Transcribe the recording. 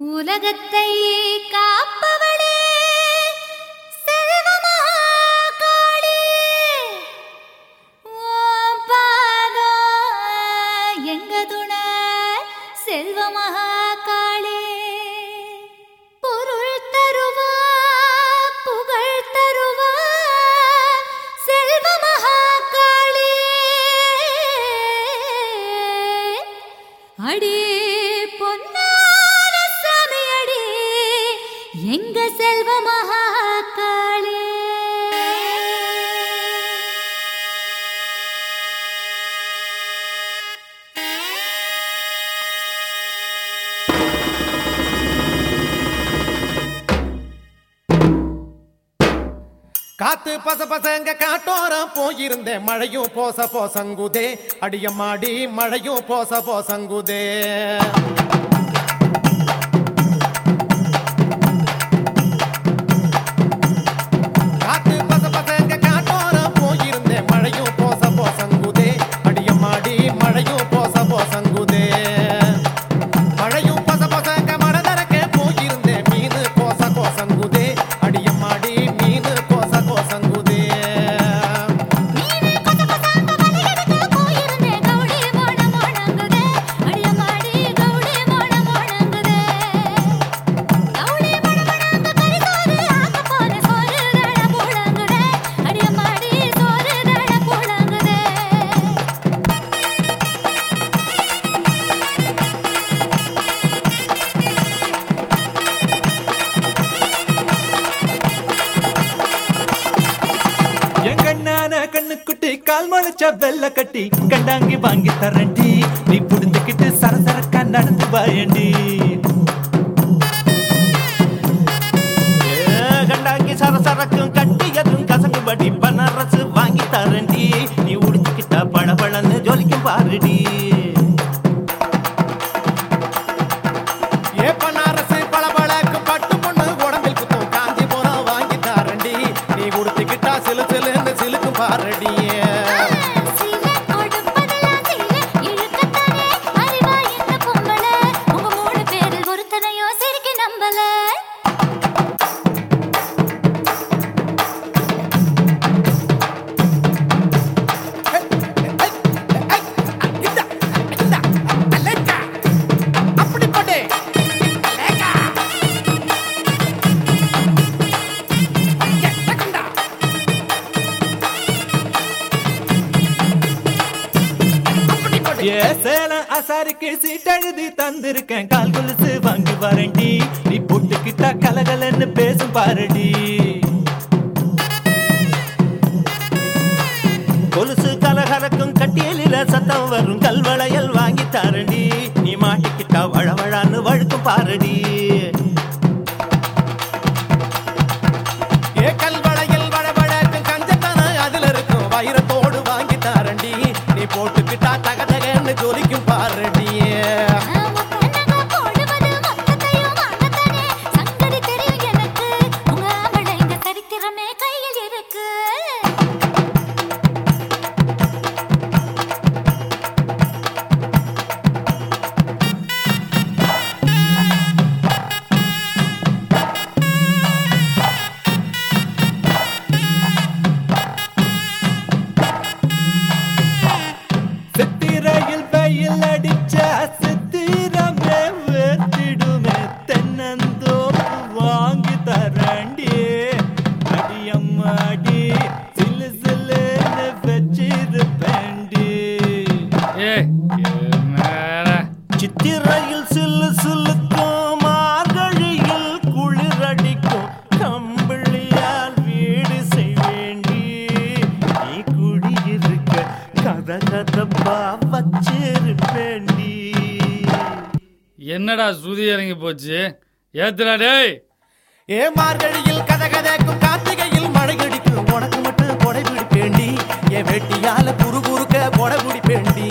உலகத்தை காப்பவர் காத்து பச பசங்க காட்டோரம் போயிருந்தேன் மழையும் போச போசங்குதே. மாடி மழையும் போச போசங்குதே. கால் முளைச்ச வெள்ள கட்டி கண்டாங்கி வாங்கி தரண்டி நீ புடிஞ்சுக்கிட்டு சரசரக்கா நடந்து வாயண்டி. கண்டாங்கி சரசரக்கும் ஏ சேலம் அசாருக்கு சீட்டெழுதி தந்திருக்கேன். கால் கொலுசு வாங்கி வரண்டி நீ பொட்டுக்கிட்டா கலகலன்னு பேசும் பாருடி. கொலுசு கலகலக்கும் கட்டியலில சத்தம் வரும். கல்வளையல் வாங்கி தாரண்டி. நீ மாட்டிக்கிட்டா வழவழான்னு வழுக்கும் பாருடி. சித்திரையில் சில்லு சில்லுக்கும் மார்கழியில் குளிரடிக்கும் கம்பிளியால் வீடு செய்வேண்டி. நீ குடியிருக்க கத கதப்பா வச்சிருப்பேண்டி. என்னடா சுதி இறங்கி போச்சு? ஏத்துடா டேய். ஏ மார்கழியில் கதகதக்கும் கார்த்திகையில் வெட்டியால குறு குறுக்க போட முடிப்பேண்டி